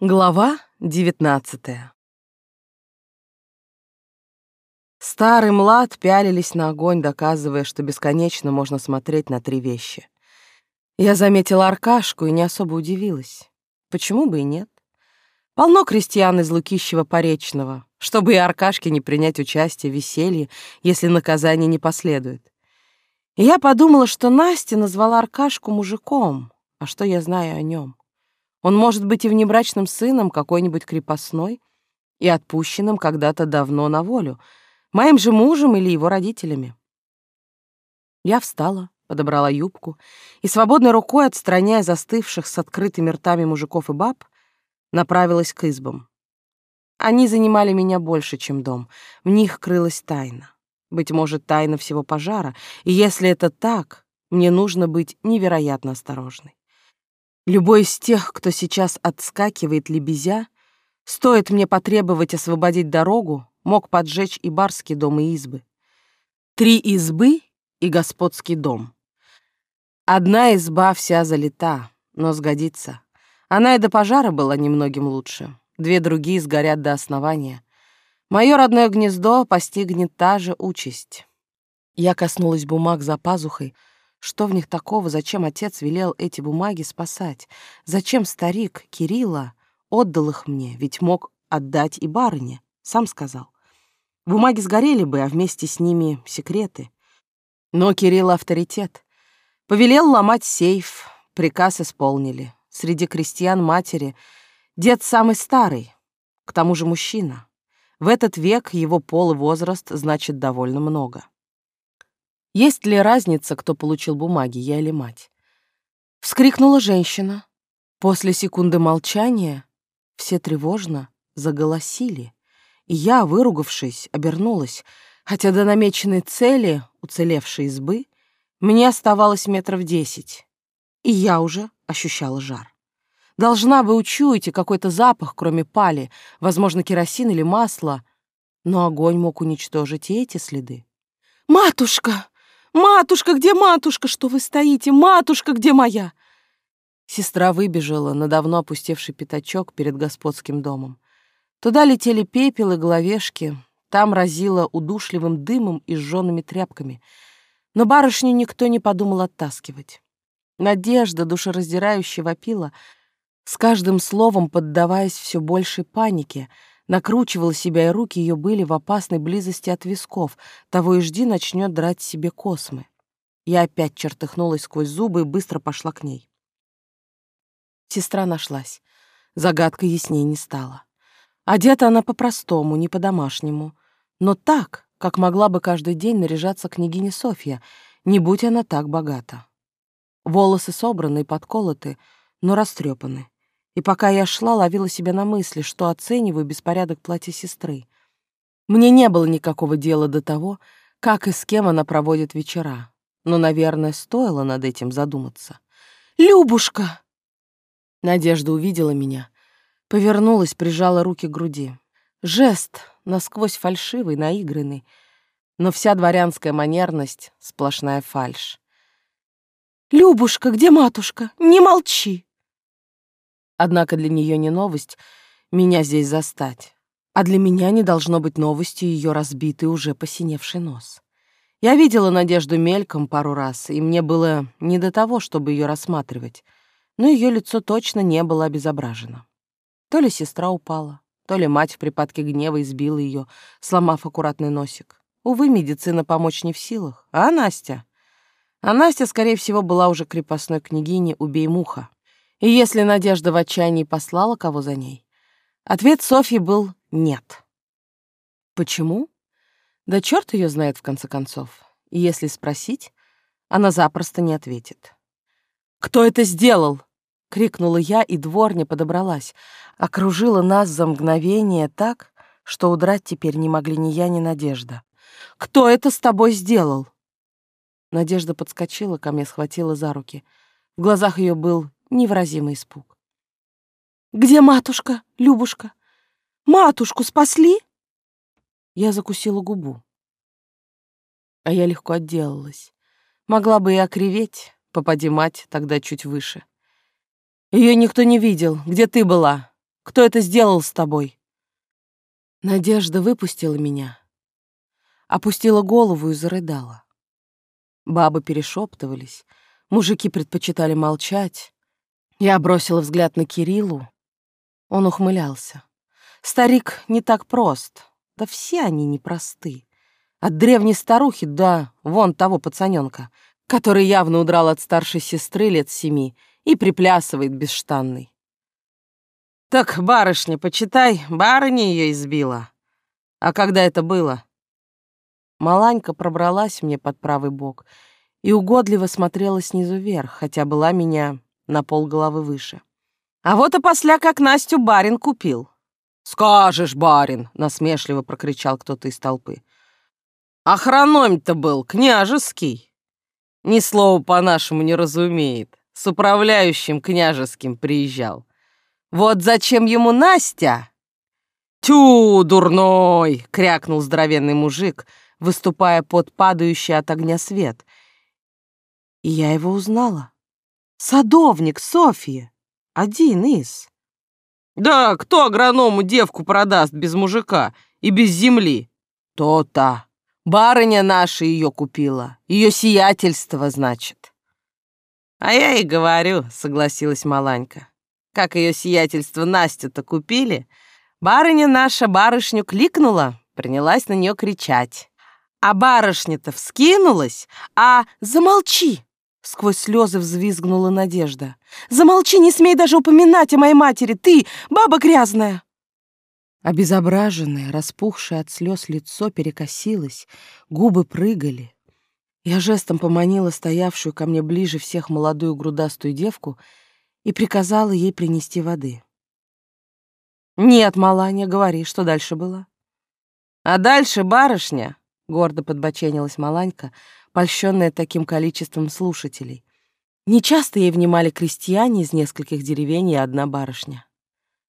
Глава девятнадцатая Старый млад пялились на огонь, доказывая, что бесконечно можно смотреть на три вещи. Я заметила Аркашку и не особо удивилась. Почему бы и нет? Полно крестьян из Лукищева Поречного, чтобы и Аркашке не принять участие в веселье, если наказание не последует. И я подумала, что Настя назвала Аркашку мужиком, а что я знаю о нем? Он может быть и внебрачным сыном какой-нибудь крепостной и отпущенным когда-то давно на волю, моим же мужем или его родителями. Я встала, подобрала юбку и, свободной рукой отстраняя застывших с открытыми ртами мужиков и баб, направилась к избам. Они занимали меня больше, чем дом. В них крылась тайна. Быть может, тайна всего пожара, и если это так, мне нужно быть невероятно осторожной. Любой из тех, кто сейчас отскакивает лебезя, стоит мне потребовать освободить дорогу, мог поджечь и барский дом, и избы. Три избы и господский дом. Одна изба вся залита, но сгодится. Она и до пожара была немногим лучше. Две другие сгорят до основания. Мое родное гнездо постигнет та же участь. Я коснулась бумаг за пазухой, что в них такого? Зачем отец велел эти бумаги спасать? Зачем старик Кирилла отдал их мне? Ведь мог отдать и барыне, сам сказал. Бумаги сгорели бы, а вместе с ними секреты. Но Кирилл авторитет. Повелел ломать сейф, приказ исполнили. Среди крестьян матери дед самый старый, к тому же мужчина. В этот век его пол и возраст значит довольно много. Есть ли разница, кто получил бумаги, я или мать? Вскрикнула женщина. После секунды молчания все тревожно заголосили, и я, выругавшись, обернулась, хотя до намеченной цели, уцелевшей избы, мне оставалось метров десять, и я уже ощущала жар. Должна бы учуять какой-то запах, кроме пали, возможно, керосин или масло, но огонь мог уничтожить и эти следы. «Матушка!» «Матушка, где матушка? Что вы стоите? Матушка, где моя?» Сестра выбежала на давно опустевший пятачок перед господским домом. Туда летели пепел и головешки, там разило удушливым дымом и сжёными тряпками. Но барышню никто не подумал оттаскивать. Надежда душераздирающе вопила, с каждым словом поддаваясь все большей панике — накручивала себя, и руки ее были в опасной близости от висков, того и жди начнет драть себе космы. Я опять чертыхнулась сквозь зубы и быстро пошла к ней. Сестра нашлась. Загадка яснее не стала. Одета она по-простому, не по-домашнему, но так, как могла бы каждый день наряжаться княгиня Софья, не будь она так богата. Волосы собраны и подколоты, но растрепаны. И пока я шла, ловила себя на мысли, что оцениваю беспорядок платья сестры. Мне не было никакого дела до того, как и с кем она проводит вечера. Но, наверное, стоило над этим задуматься. «Любушка!» Надежда увидела меня, повернулась, прижала руки к груди. Жест насквозь фальшивый, наигранный, но вся дворянская манерность — сплошная фальшь. «Любушка, где матушка? Не молчи!» Однако для нее не новость меня здесь застать. А для меня не должно быть новостью ее разбитый, уже посиневший нос. Я видела Надежду мельком пару раз, и мне было не до того, чтобы ее рассматривать, но ее лицо точно не было обезображено. То ли сестра упала, то ли мать в припадке гнева избила ее, сломав аккуратный носик. Увы, медицина помочь не в силах. А Настя? А Настя, скорее всего, была уже крепостной княгиней «Убей муха». И если Надежда в отчаянии послала кого за ней, ответ Софьи был «нет». Почему? Да черт ее знает в конце концов. И если спросить, она запросто не ответит. «Кто это сделал?» — крикнула я, и дворня подобралась, окружила нас за мгновение так, что удрать теперь не могли ни я, ни Надежда. «Кто это с тобой сделал?» Надежда подскочила ко мне, схватила за руки. В глазах ее был невыразимый испуг. «Где матушка, Любушка? Матушку спасли?» Я закусила губу. А я легко отделалась. Могла бы и окриветь, попади мать тогда чуть выше. Ее никто не видел. Где ты была? Кто это сделал с тобой?» Надежда выпустила меня, опустила голову и зарыдала. Бабы перешептывались, мужики предпочитали молчать. Я бросила взгляд на Кириллу. Он ухмылялся. Старик не так прост. Да все они непросты. От древней старухи до вон того пацаненка, который явно удрал от старшей сестры лет семи и приплясывает бесштанный. «Так, барышня, почитай, барыня ее избила. А когда это было?» Маланька пробралась мне под правый бок и угодливо смотрела снизу вверх, хотя была меня на полголовы выше. «А вот и после, как Настю барин купил». «Скажешь, барин!» — насмешливо прокричал кто-то из толпы. «А хрономь-то был княжеский!» Ни слова по-нашему не разумеет. С управляющим княжеским приезжал. Вот зачем ему Настя? «Тю, дурной!» — крякнул здоровенный мужик — выступая под падающий от огня свет. И я его узнала. Садовник Софья, один из. Да, кто агроному девку продаст без мужика и без земли? То-то. Барыня наша ее купила. Ее сиятельство, значит. А я и говорю, согласилась Маланька. Как ее сиятельство Настю-то купили, барыня наша барышню кликнула, принялась на нее кричать. А барышня-то вскинулась, а «Замолчи!» Сквозь слезы взвизгнула Надежда. «Замолчи, не смей даже упоминать о моей матери! Ты, баба грязная!» Обезображенное, распухшее от слез лицо перекосилось, губы прыгали. Я жестом поманила стоявшую ко мне ближе всех молодую грудастую девку и приказала ей принести воды. «Нет, Маланья, говори, что дальше было?» «А дальше барышня Гордо подбоченилась Маланька, польщенная таким количеством слушателей. Нечасто ей внимали крестьяне из нескольких деревень и одна барышня.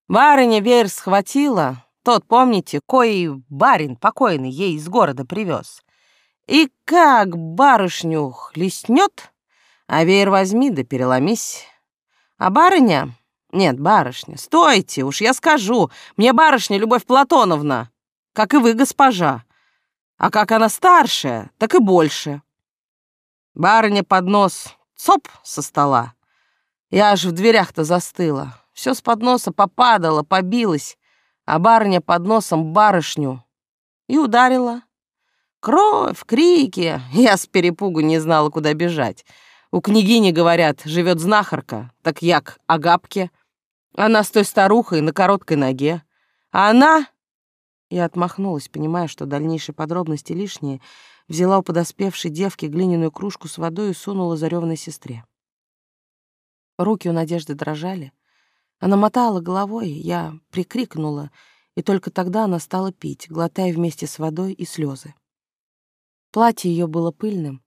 Барыня веер схватила, тот, помните, кой барин покойный ей из города привез. И как барышню хлестнет, а веер возьми да переломись. А барыня... Нет, барышня, стойте, уж я скажу, мне барышня Любовь Платоновна, как и вы, госпожа. А как она старшая, так и больше. Барыня под нос цоп со стола. Я аж в дверях-то застыла. Все с подноса попадало, побилось, а барыня под носом барышню и ударила. Кровь, крики. Я с перепугу не знала, куда бежать. У княгини, говорят, живет знахарка, так я к Агапке. Она с той старухой на короткой ноге. А она я отмахнулась, понимая, что дальнейшие подробности лишние, взяла у подоспевшей девки глиняную кружку с водой и сунула зареванной сестре. Руки у Надежды дрожали. Она мотала головой, я прикрикнула, и только тогда она стала пить, глотая вместе с водой и слезы. Платье ее было пыльным,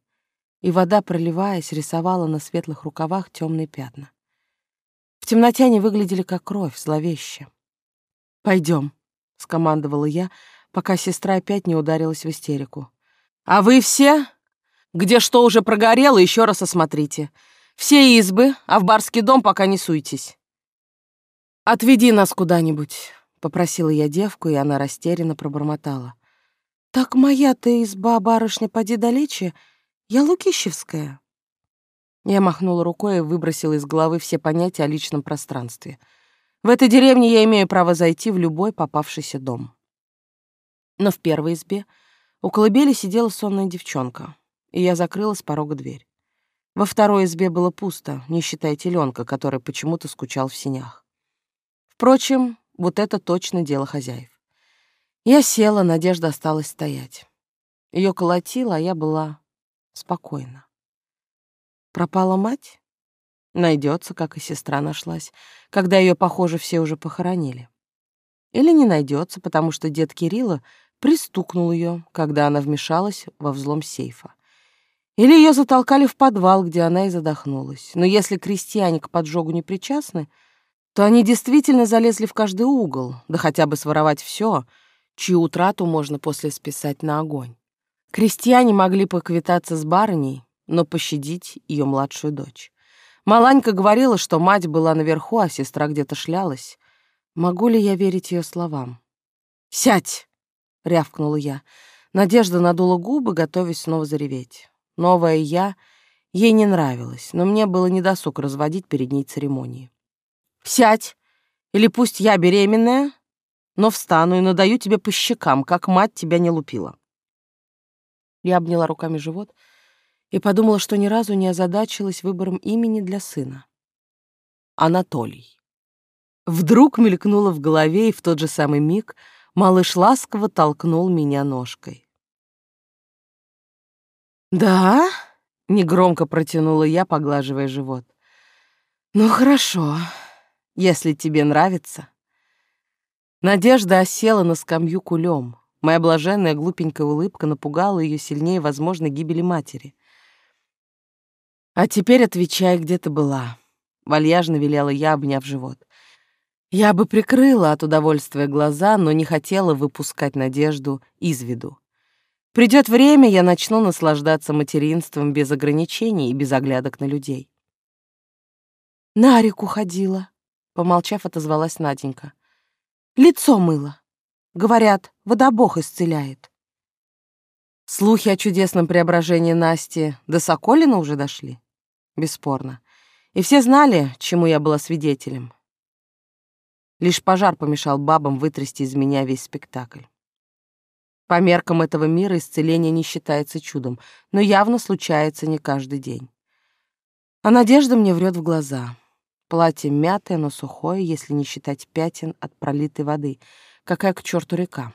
и вода, проливаясь, рисовала на светлых рукавах темные пятна. В темноте они выглядели как кровь, зловеще. Пойдем, — скомандовала я, пока сестра опять не ударилась в истерику. «А вы все? Где что уже прогорело, еще раз осмотрите. Все избы, а в барский дом пока не суйтесь». «Отведи нас куда-нибудь», — попросила я девку, и она растерянно пробормотала. «Так моя-то изба, барышня, поди далече, я Лукищевская». Я махнула рукой и выбросила из головы все понятия о личном пространстве — в этой деревне я имею право зайти в любой попавшийся дом. Но в первой избе у колыбели сидела сонная девчонка, и я закрыла с порога дверь. Во второй избе было пусто, не считая теленка, который почему-то скучал в синях. Впрочем, вот это точно дело хозяев. Я села, Надежда осталась стоять. Ее колотило, а я была спокойна. Пропала мать? Найдется, как и сестра нашлась, когда ее, похоже, все уже похоронили. Или не найдется, потому что дед Кирилла пристукнул ее, когда она вмешалась во взлом сейфа. Или ее затолкали в подвал, где она и задохнулась. Но если крестьяне к поджогу не причастны, то они действительно залезли в каждый угол, да хотя бы своровать все, чью утрату можно после списать на огонь. Крестьяне могли поквитаться с барыней, но пощадить ее младшую дочь. Маланька говорила, что мать была наверху, а сестра где-то шлялась. Могу ли я верить ее словам? «Сядь!» — рявкнула я. Надежда надула губы, готовясь снова зареветь. Новая я ей не нравилась, но мне было недосуг разводить перед ней церемонии. «Сядь! Или пусть я беременная, но встану и надаю тебе по щекам, как мать тебя не лупила». Я обняла руками живот и подумала, что ни разу не озадачилась выбором имени для сына. Анатолий. Вдруг мелькнуло в голове, и в тот же самый миг малыш ласково толкнул меня ножкой. «Да?» — негромко протянула я, поглаживая живот. «Ну хорошо, если тебе нравится». Надежда осела на скамью кулем. Моя блаженная глупенькая улыбка напугала ее сильнее возможной гибели матери. «А теперь отвечай, где ты была», — вальяжно велела я, обняв живот. Я бы прикрыла от удовольствия глаза, но не хотела выпускать надежду из виду. Придет время, я начну наслаждаться материнством без ограничений и без оглядок на людей. «На реку ходила», — помолчав, отозвалась Наденька. «Лицо мыло. Говорят, водобог исцеляет. Слухи о чудесном преображении Насти до Соколина уже дошли? Бесспорно. И все знали, чему я была свидетелем. Лишь пожар помешал бабам вытрясти из меня весь спектакль. По меркам этого мира исцеление не считается чудом, но явно случается не каждый день. А надежда мне врет в глаза. Платье мятое, но сухое, если не считать пятен от пролитой воды — Какая к черту река?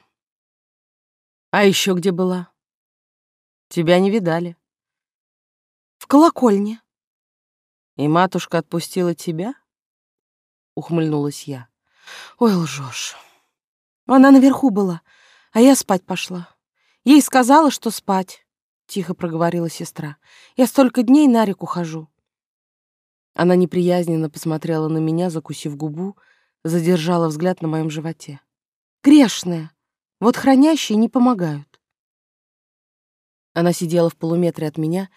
А еще где была? Тебя не видали. В колокольне. И матушка отпустила тебя? Ухмыльнулась я. Ой, лжешь. Она наверху была, а я спать пошла. Ей сказала, что спать, тихо проговорила сестра. Я столько дней на реку хожу. Она неприязненно посмотрела на меня, закусив губу, задержала взгляд на моем животе. Грешная. Вот хранящие не помогают. Она сидела в полуметре от меня,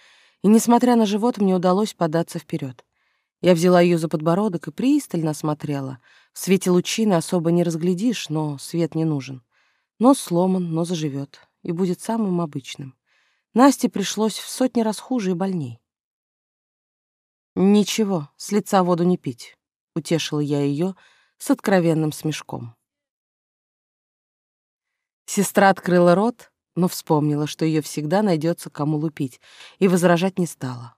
и, несмотря на живот, мне удалось податься вперед. Я взяла ее за подбородок и пристально смотрела. В свете лучины особо не разглядишь, но свет не нужен. Нос сломан, но заживет и будет самым обычным. Насте пришлось в сотни раз хуже и больней. «Ничего, с лица воду не пить», — утешила я ее с откровенным смешком. Сестра открыла рот, но вспомнила, что ее всегда найдется кому лупить, и возражать не стала.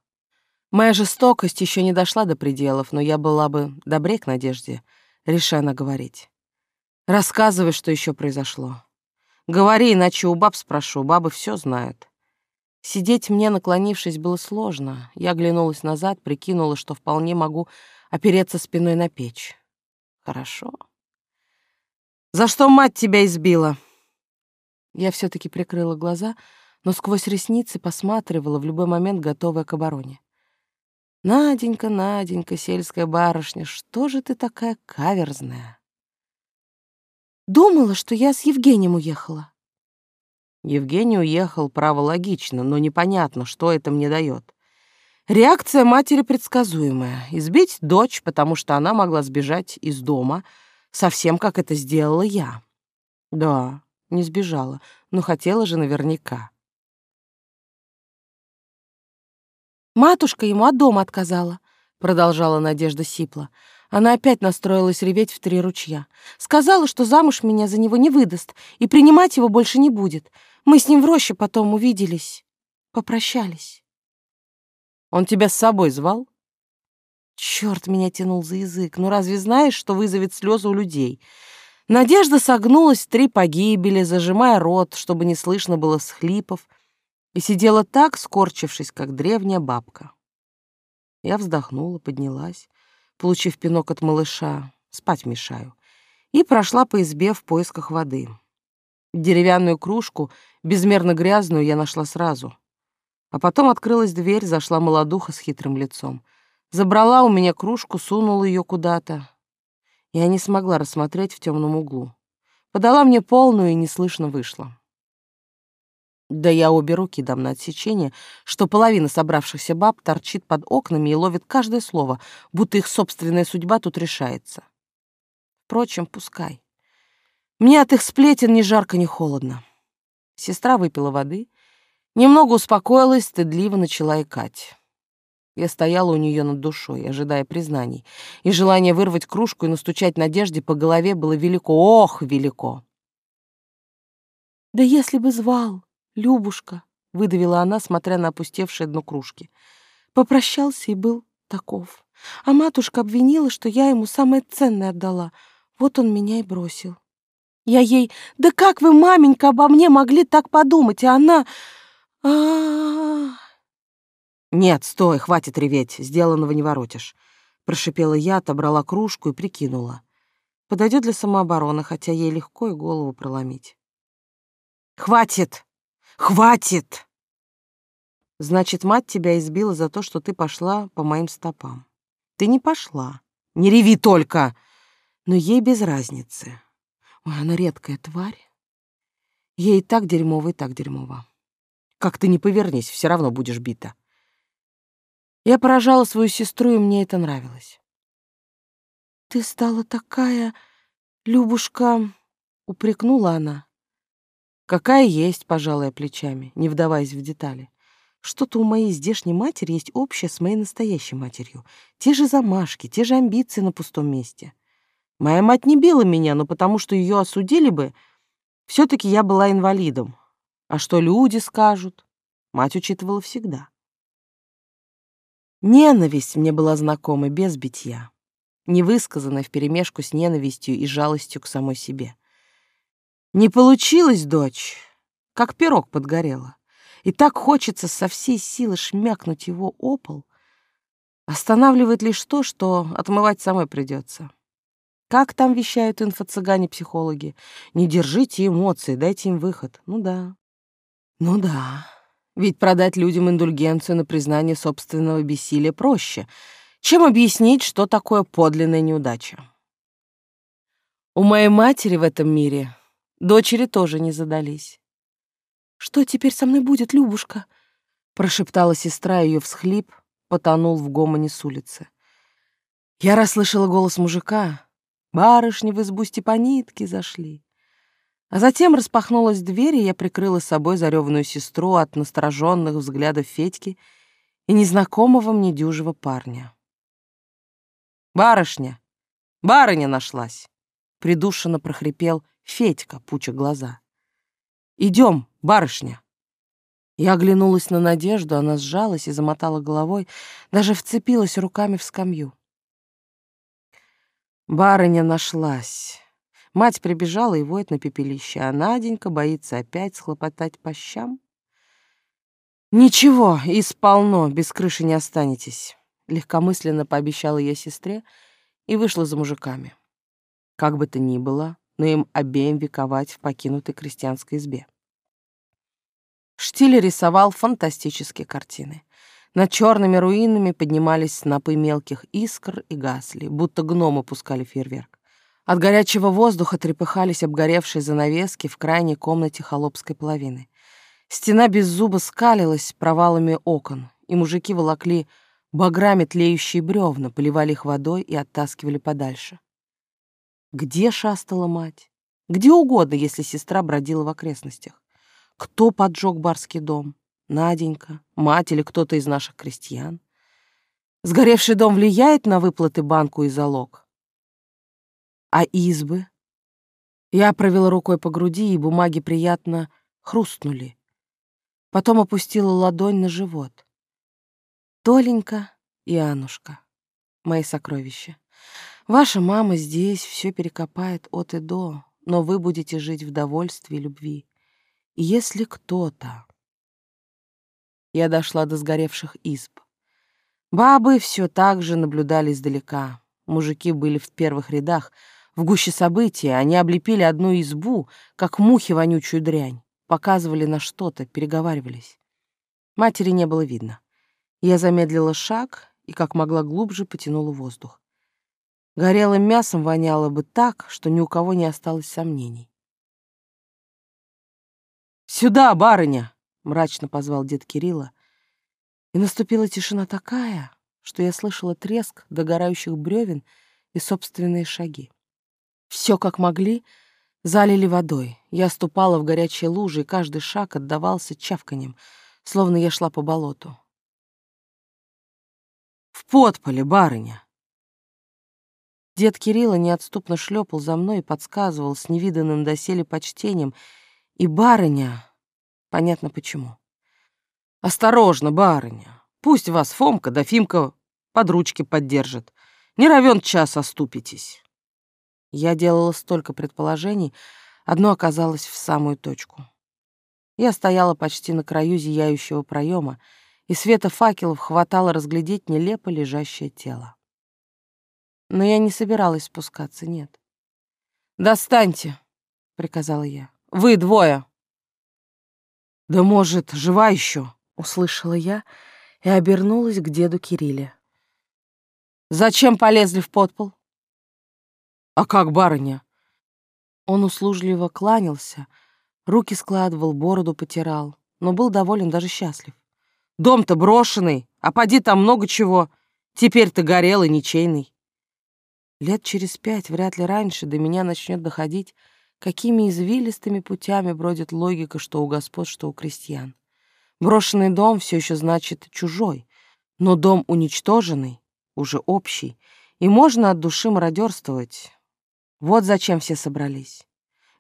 Моя жестокость еще не дошла до пределов, но я была бы добре к Надежде, решена говорить. Рассказывай, что еще произошло. Говори, иначе у баб спрошу, бабы все знают. Сидеть мне, наклонившись, было сложно. Я оглянулась назад, прикинула, что вполне могу опереться спиной на печь. Хорошо. «За что мать тебя избила?» Я все таки прикрыла глаза, но сквозь ресницы посматривала, в любой момент готовая к обороне. «Наденька, Наденька, сельская барышня, что же ты такая каверзная?» «Думала, что я с Евгением уехала». Евгений уехал, право, логично, но непонятно, что это мне дает. Реакция матери предсказуемая — избить дочь, потому что она могла сбежать из дома, совсем как это сделала я. Да, не сбежала, но хотела же наверняка. «Матушка ему от дома отказала», — продолжала Надежда Сипла. Она опять настроилась реветь в три ручья. «Сказала, что замуж меня за него не выдаст, и принимать его больше не будет. Мы с ним в роще потом увиделись. Попрощались». «Он тебя с собой звал?» Черт меня тянул за язык. Ну разве знаешь, что вызовет слезы у людей? Надежда согнулась три погибели, зажимая рот, чтобы не слышно было схлипов, и сидела так, скорчившись, как древняя бабка. Я вздохнула, поднялась, получив пинок от малыша, спать мешаю, и прошла по избе в поисках воды. Деревянную кружку, безмерно грязную, я нашла сразу. А потом открылась дверь, зашла молодуха с хитрым лицом. Забрала у меня кружку, сунула ее куда-то, я не смогла рассмотреть в темном углу. Подала мне полную и неслышно вышла. Да я обе руки дам на отсечение, что половина собравшихся баб торчит под окнами и ловит каждое слово, будто их собственная судьба тут решается. Впрочем, пускай. Мне от их сплетен ни жарко, ни холодно. Сестра выпила воды, немного успокоилась, стыдливо начала икать. Я стояла у нее над душой, ожидая признаний, и желание вырвать кружку и настучать Надежде по голове было велико, ох, велико. «Да если бы звал, Любушка!» — выдавила она, смотря на опустевшее дно кружки. Попрощался и был таков. А матушка обвинила, что я ему самое ценное отдала. Вот он меня и бросил. Я ей, да как вы, маменька, обо мне могли так подумать? И она... А -а -а. Нет, стой, хватит реветь, сделанного не воротишь. Прошипела я, отобрала кружку и прикинула. Подойдет для самообороны, хотя ей легко и голову проломить. Хватит! Хватит! Значит, мать тебя избила за то, что ты пошла по моим стопам. Ты не пошла. Не реви только! Но ей без разницы. Ой, она редкая тварь. Ей и так дерьмово, и так дерьмово. Как ты не повернись, все равно будешь бита. Я поражала свою сестру, и мне это нравилось. «Ты стала такая, Любушка...» — упрекнула она. «Какая есть», — пожалая плечами, не вдаваясь в детали. Что-то у моей здешней матери есть общее с моей настоящей матерью. Те же замашки, те же амбиции на пустом месте. Моя мать не била меня, но потому что ее осудили бы, все таки я была инвалидом. А что люди скажут? Мать учитывала всегда. Ненависть мне была знакома без битья, невысказанная вперемешку с ненавистью и жалостью к самой себе. Не получилось, дочь, как пирог подгорело, и так хочется со всей силы шмякнуть его о пол. Останавливает лишь то, что отмывать самой придется. Как там вещают инфо-цыгане-психологи? Не держите эмоции, дайте им выход. Ну да. Ну да. Ведь продать людям индульгенцию на признание собственного бессилия проще, чем объяснить, что такое подлинная неудача. У моей матери в этом мире дочери тоже не задались. «Что теперь со мной будет, Любушка?» прошептала сестра, ее всхлип потонул в гомоне с улицы. Я расслышала голос мужика. Барышни в избу Степанитки зашли. А затем распахнулась дверь, и я прикрыла собой зареванную сестру от настороженных взглядов Федьки и незнакомого мне дюжего парня. «Барышня! Барыня нашлась!» — придушенно прохрипел Федька, пуча глаза. «Идем, барышня!» Я оглянулась на Надежду, она сжалась и замотала головой, даже вцепилась руками в скамью. Барыня нашлась. Мать прибежала и воет на пепелище, а Наденька боится опять схлопотать по щам. «Ничего, исполно, без крыши не останетесь», — легкомысленно пообещала я сестре и вышла за мужиками. Как бы то ни было, но им обеим вековать в покинутой крестьянской избе. Штиль рисовал фантастические картины. Над черными руинами поднимались снопы мелких искр и гасли, будто гномы пускали фейерверк. От горячего воздуха трепыхались обгоревшие занавески в крайней комнате холопской половины. Стена без зуба скалилась провалами окон, и мужики волокли баграми тлеющие бревна, поливали их водой и оттаскивали подальше. Где шастала мать? Где угодно, если сестра бродила в окрестностях. Кто поджег барский дом? Наденька, мать или кто-то из наших крестьян? Сгоревший дом влияет на выплаты банку и залог? А избы? Я провела рукой по груди, и бумаги приятно хрустнули. Потом опустила ладонь на живот. Толенька и Анушка, мои сокровища. Ваша мама здесь все перекопает от и до, но вы будете жить в довольстве и любви. И если кто-то... Я дошла до сгоревших изб. Бабы все так же наблюдали издалека. Мужики были в первых рядах — в гуще события они облепили одну избу, как мухи вонючую дрянь, показывали на что-то, переговаривались. Матери не было видно. Я замедлила шаг и, как могла глубже, потянула воздух. Горелым мясом воняло бы так, что ни у кого не осталось сомнений. «Сюда, барыня!» — мрачно позвал дед Кирилла. И наступила тишина такая, что я слышала треск догорающих бревен и собственные шаги. Все как могли, залили водой. Я ступала в горячие лужи, и каждый шаг отдавался чавканьем, словно я шла по болоту. «В подполе, барыня!» Дед Кирилла неотступно шлепал за мной и подсказывал с невиданным доселе почтением, и барыня... Понятно почему. «Осторожно, барыня! Пусть вас Фомка да Фимка под ручки поддержат. Не равен час оступитесь». Я делала столько предположений, одно оказалось в самую точку. Я стояла почти на краю зияющего проема, и света факелов хватало разглядеть нелепо лежащее тело. Но я не собиралась спускаться, нет. «Достаньте!» — приказала я. «Вы двое!» «Да, может, жива еще?» — услышала я и обернулась к деду Кирилле. «Зачем полезли в подпол?» «А как, барыня?» Он услужливо кланялся, руки складывал, бороду потирал, но был доволен, даже счастлив. «Дом-то брошенный, а поди там много чего. Теперь ты горел и ничейный». Лет через пять, вряд ли раньше, до меня начнет доходить, какими извилистыми путями бродит логика что у господ, что у крестьян. Брошенный дом все еще значит чужой, но дом уничтоженный, уже общий, и можно от души мародерствовать, вот зачем все собрались.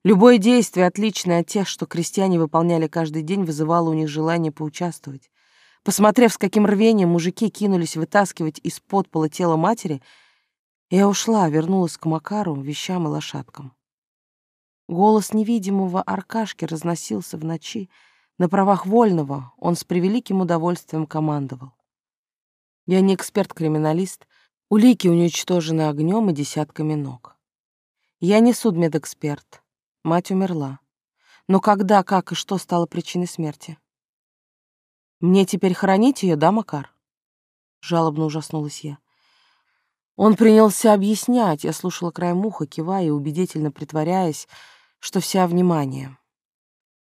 Любое действие, отличное от тех, что крестьяне выполняли каждый день, вызывало у них желание поучаствовать. Посмотрев, с каким рвением мужики кинулись вытаскивать из-под пола тело матери, я ушла, вернулась к Макару, вещам и лошадкам. Голос невидимого Аркашки разносился в ночи. На правах вольного он с превеликим удовольствием командовал. Я не эксперт-криминалист, улики уничтожены огнем и десятками ног. Я не судмедэксперт. Мать умерла. Но когда, как и что стало причиной смерти? Мне теперь хоронить ее, да, Макар? Жалобно ужаснулась я. Он принялся объяснять, я слушала край муха, кивая и убедительно притворяясь, что вся внимание.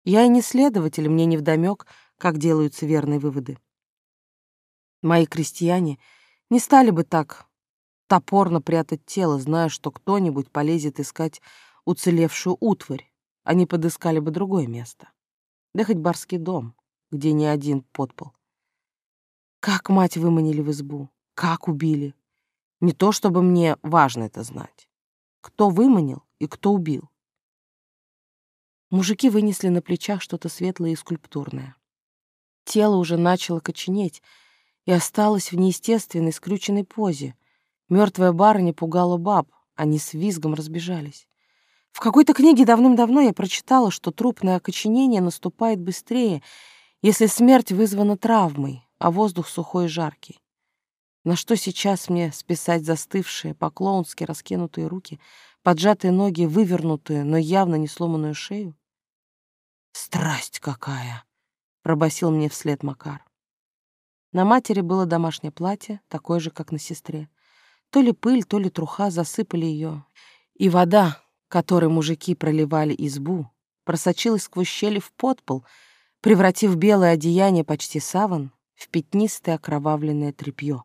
Я и не следователь, мне не вдомёк, как делаются верные выводы. Мои крестьяне не стали бы так топорно прятать тело, зная, что кто-нибудь полезет искать уцелевшую утварь. Они подыскали бы другое место. Да хоть барский дом, где ни один подпол. Как мать выманили в избу? Как убили? Не то, чтобы мне важно это знать. Кто выманил и кто убил? Мужики вынесли на плечах что-то светлое и скульптурное. Тело уже начало коченеть и осталось в неестественной скрюченной позе — Мертвая барыня пугала баб, они с визгом разбежались. В какой-то книге давным-давно я прочитала, что трупное окоченение наступает быстрее, если смерть вызвана травмой, а воздух сухой и жаркий. На что сейчас мне списать застывшие, по-клоунски раскинутые руки, поджатые ноги, вывернутые, но явно не сломанную шею? «Страсть какая!» — пробасил мне вслед Макар. На матери было домашнее платье, такое же, как на сестре. То ли пыль, то ли труха засыпали ее, и вода, которой мужики проливали избу, просочилась сквозь щели в подпол, превратив белое одеяние почти саван в пятнистое окровавленное тряпье.